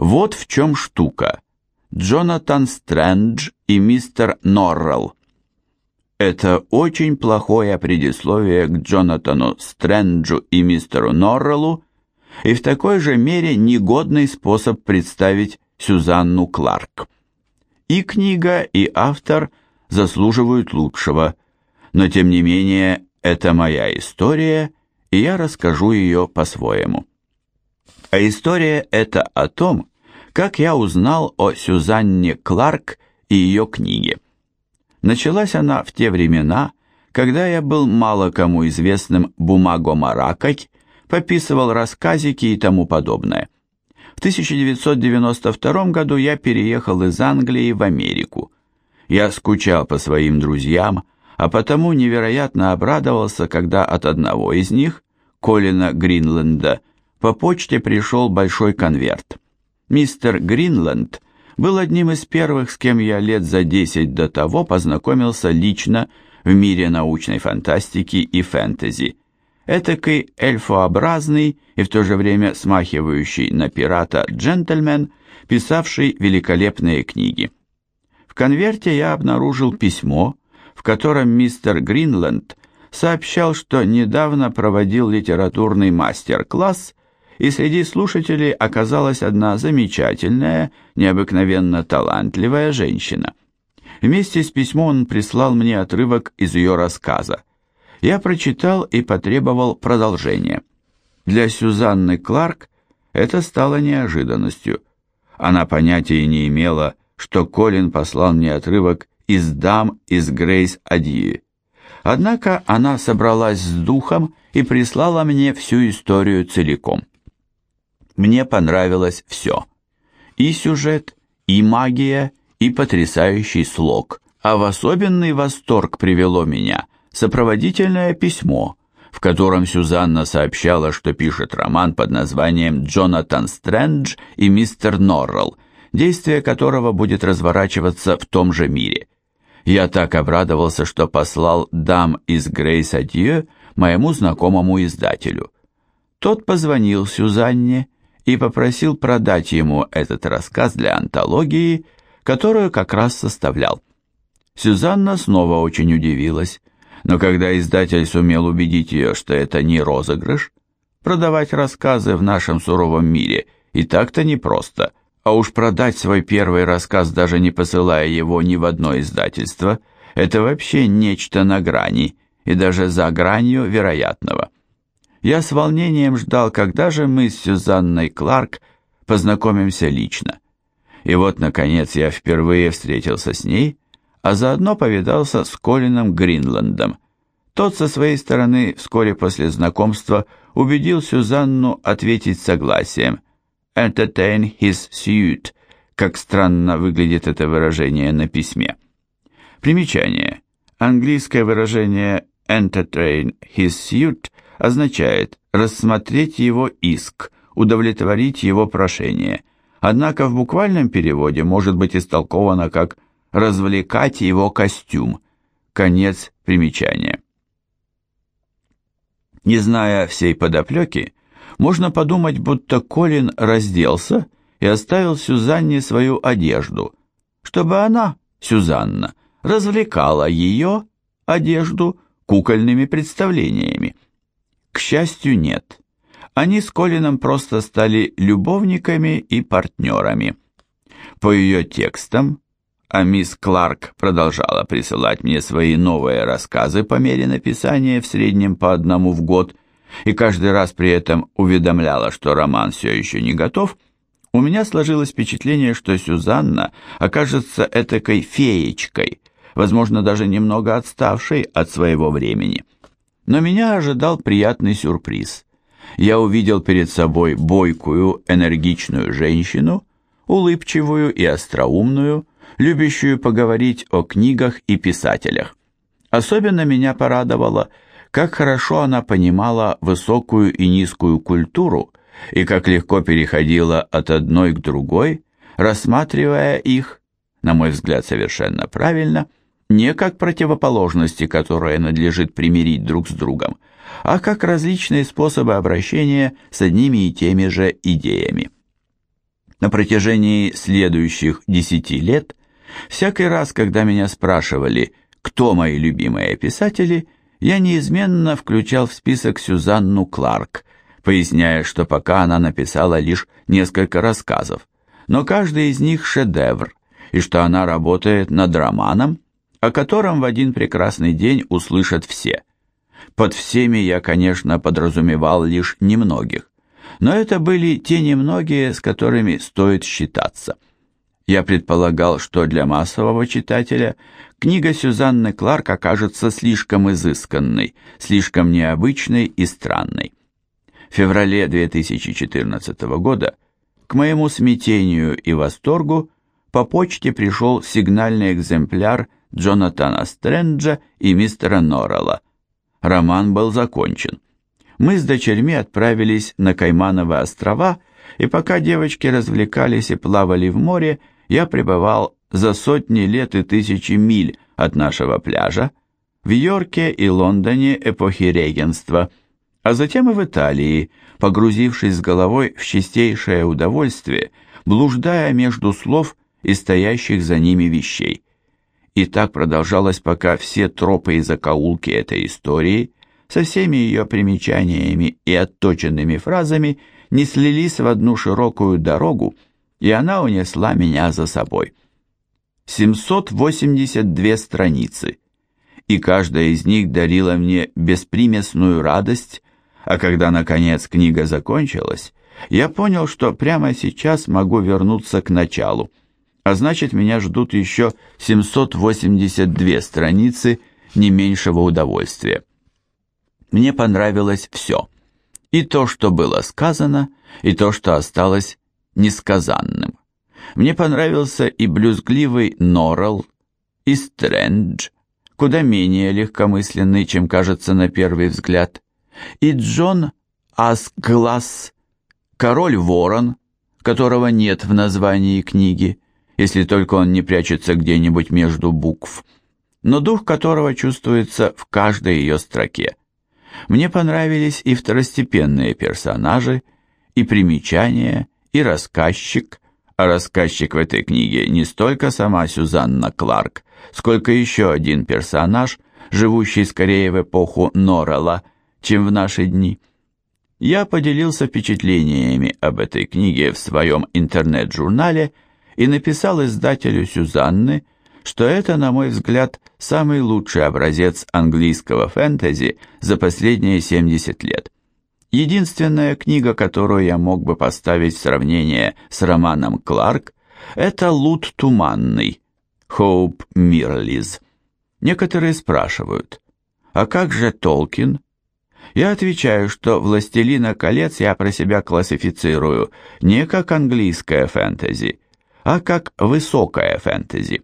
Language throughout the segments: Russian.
Вот в чем штука. Джонатан Стрэндж и мистер Норрелл. Это очень плохое предисловие к Джонатану Стрэнджу и мистеру Норреллу и в такой же мере негодный способ представить Сюзанну Кларк. И книга, и автор заслуживают лучшего, но тем не менее это моя история, и я расскажу ее по-своему. А история это о том, как я узнал о Сюзанне Кларк и ее книге. Началась она в те времена, когда я был мало кому известным бумагомаракой, пописывал рассказики и тому подобное. В 1992 году я переехал из Англии в Америку. Я скучал по своим друзьям, а потому невероятно обрадовался, когда от одного из них, Колина Гринленда, по почте пришел большой конверт. Мистер Гринленд был одним из первых, с кем я лет за десять до того познакомился лично в мире научной фантастики и фэнтези. Этакий эльфообразный и в то же время смахивающий на пирата джентльмен, писавший великолепные книги. В конверте я обнаружил письмо, в котором мистер Гринленд сообщал, что недавно проводил литературный мастер-класс и среди слушателей оказалась одна замечательная, необыкновенно талантливая женщина. Вместе с письмом он прислал мне отрывок из ее рассказа. Я прочитал и потребовал продолжения. Для Сюзанны Кларк это стало неожиданностью. Она понятия не имела, что Колин послал мне отрывок из «Дам из Грейс Адьи». Однако она собралась с духом и прислала мне всю историю целиком. Мне понравилось все. И сюжет, и магия, и потрясающий слог. А в особенный восторг привело меня сопроводительное письмо, в котором Сюзанна сообщала, что пишет роман под названием «Джонатан Стрэндж и мистер Норрелл», действие которого будет разворачиваться в том же мире. Я так обрадовался, что послал дам из Грейс Адье моему знакомому издателю. Тот позвонил Сюзанне и попросил продать ему этот рассказ для антологии, которую как раз составлял. Сюзанна снова очень удивилась, но когда издатель сумел убедить ее, что это не розыгрыш, продавать рассказы в нашем суровом мире и так-то непросто, а уж продать свой первый рассказ, даже не посылая его ни в одно издательство, это вообще нечто на грани и даже за гранью вероятного. Я с волнением ждал, когда же мы с Сюзанной Кларк познакомимся лично. И вот, наконец, я впервые встретился с ней, а заодно повидался с Колином Гринландом. Тот со своей стороны вскоре после знакомства убедил Сюзанну ответить согласием. «Entertain his suit», как странно выглядит это выражение на письме. Примечание. Английское выражение «entertain his suit» означает рассмотреть его иск, удовлетворить его прошение, однако в буквальном переводе может быть истолковано как развлекать его костюм. Конец примечания. Не зная всей подоплеки, можно подумать, будто Колин разделся и оставил Сюзанне свою одежду, чтобы она, Сюзанна, развлекала ее, одежду, кукольными представлениями. К счастью, нет. Они с Колином просто стали любовниками и партнерами. По ее текстам, а мисс Кларк продолжала присылать мне свои новые рассказы по мере написания в среднем по одному в год, и каждый раз при этом уведомляла, что роман все еще не готов, у меня сложилось впечатление, что Сюзанна окажется этакой феечкой, возможно, даже немного отставшей от своего времени. Но меня ожидал приятный сюрприз. Я увидел перед собой бойкую, энергичную женщину, улыбчивую и остроумную, любящую поговорить о книгах и писателях. Особенно меня порадовало, как хорошо она понимала высокую и низкую культуру и как легко переходила от одной к другой, рассматривая их, на мой взгляд, совершенно правильно – не как противоположности, которые надлежит примирить друг с другом, а как различные способы обращения с одними и теми же идеями. На протяжении следующих десяти лет, всякий раз, когда меня спрашивали, кто мои любимые писатели, я неизменно включал в список Сюзанну Кларк, поясняя, что пока она написала лишь несколько рассказов, но каждый из них шедевр, и что она работает над романом, о котором в один прекрасный день услышат все. Под всеми я, конечно, подразумевал лишь немногих но это были те немногие, с которыми стоит считаться. Я предполагал, что для массового читателя книга Сюзанны Кларк окажется слишком изысканной, слишком необычной и странной. В феврале 2014 года, к моему смятению и восторгу, по почте пришел сигнальный экземпляр Джонатана Стрэнджа и мистера Норрелла. Роман был закончен мы с дочерьми отправились на Каймановы острова, и пока девочки развлекались и плавали в море, я пребывал за сотни лет и тысячи миль от нашего пляжа, в Йорке и Лондоне эпохи регенства, а затем и в Италии, погрузившись с головой в чистейшее удовольствие, блуждая между слов и стоящих за ними вещей. И так продолжалось, пока все тропы и закоулки этой истории – со всеми ее примечаниями и отточенными фразами не слились в одну широкую дорогу, и она унесла меня за собой. 782 страницы, и каждая из них дарила мне беспримесную радость, а когда, наконец, книга закончилась, я понял, что прямо сейчас могу вернуться к началу, а значит, меня ждут еще 782 страницы не меньшего удовольствия. Мне понравилось все. И то, что было сказано, и то, что осталось несказанным. Мне понравился и блюзгливый Норрелл, и Стрэндж, куда менее легкомысленный, чем кажется на первый взгляд, и Джон Асглас, король-ворон, которого нет в названии книги, если только он не прячется где-нибудь между букв, но дух которого чувствуется в каждой ее строке. Мне понравились и второстепенные персонажи, и примечания, и рассказчик, а рассказчик в этой книге не столько сама Сюзанна Кларк, сколько еще один персонаж, живущий скорее в эпоху Норрелла, чем в наши дни. Я поделился впечатлениями об этой книге в своем интернет-журнале и написал издателю Сюзанны, что это, на мой взгляд, самый лучший образец английского фэнтези за последние 70 лет. Единственная книга, которую я мог бы поставить в сравнение с романом Кларк, это «Лут туманный» Хоуп Мирлиз. Некоторые спрашивают, а как же Толкин? Я отвечаю, что «Властелина колец» я про себя классифицирую не как английское фэнтези, а как высокое фэнтези.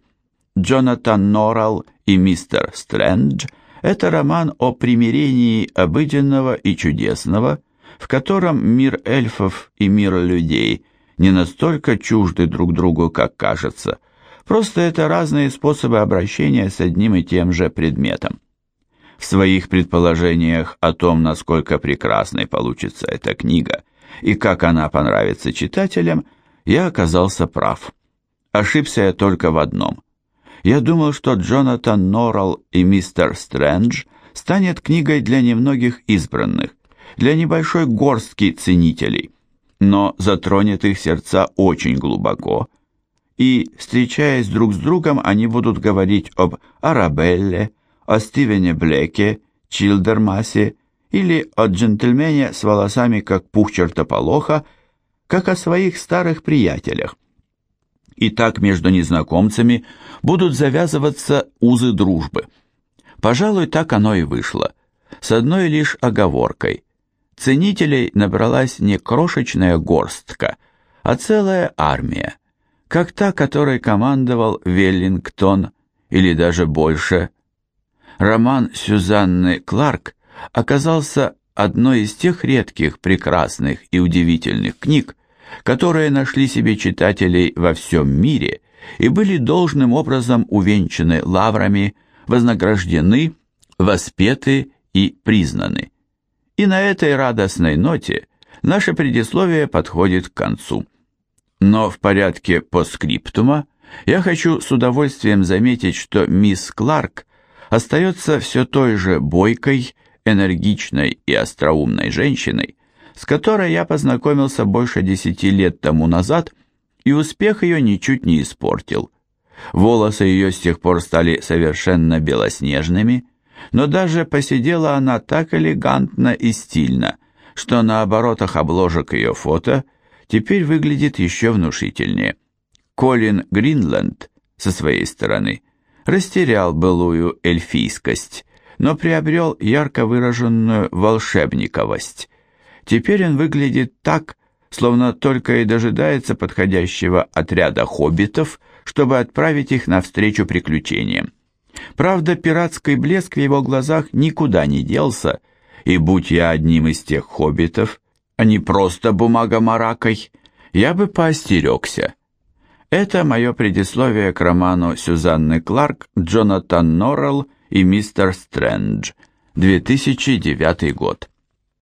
Джонатан Норрелл и мистер Стрэндж – это роман о примирении обыденного и чудесного, в котором мир эльфов и мир людей не настолько чужды друг другу, как кажется. Просто это разные способы обращения с одним и тем же предметом. В своих предположениях о том, насколько прекрасной получится эта книга и как она понравится читателям, я оказался прав. Ошибся я только в одном. Я думал, что Джонатан Норрелл и мистер Стрэндж станет книгой для немногих избранных, для небольшой горстки ценителей, но затронет их сердца очень глубоко, и, встречаясь друг с другом, они будут говорить об Арабелле, о Стивене Блеке, Чилдермасе или о джентльмене с волосами как пух чертополоха, как о своих старых приятелях, и так между незнакомцами будут завязываться узы дружбы. Пожалуй, так оно и вышло. С одной лишь оговоркой. Ценителей набралась не крошечная горстка, а целая армия, как та, которой командовал Веллингтон, или даже больше. Роман Сюзанны Кларк оказался одной из тех редких, прекрасных и удивительных книг, которые нашли себе читателей во всем мире и были должным образом увенчаны лаврами, вознаграждены, воспеты и признаны. И на этой радостной ноте наше предисловие подходит к концу. Но в порядке постскриптума я хочу с удовольствием заметить, что мисс Кларк остается все той же бойкой, энергичной и остроумной женщиной, с которой я познакомился больше десяти лет тому назад, и успех ее ничуть не испортил. Волосы ее с тех пор стали совершенно белоснежными, но даже посидела она так элегантно и стильно, что на оборотах обложек ее фото теперь выглядит еще внушительнее. Колин Гринленд, со своей стороны, растерял былую эльфийскость, но приобрел ярко выраженную волшебниковость. Теперь он выглядит так, словно только и дожидается подходящего отряда хоббитов, чтобы отправить их навстречу приключениям. Правда, пиратский блеск в его глазах никуда не делся, и будь я одним из тех хоббитов, а не просто бумагомаракой, я бы поостерегся. Это мое предисловие к роману Сюзанны Кларк «Джонатан Норрелл и мистер Стрэндж», 2009 год.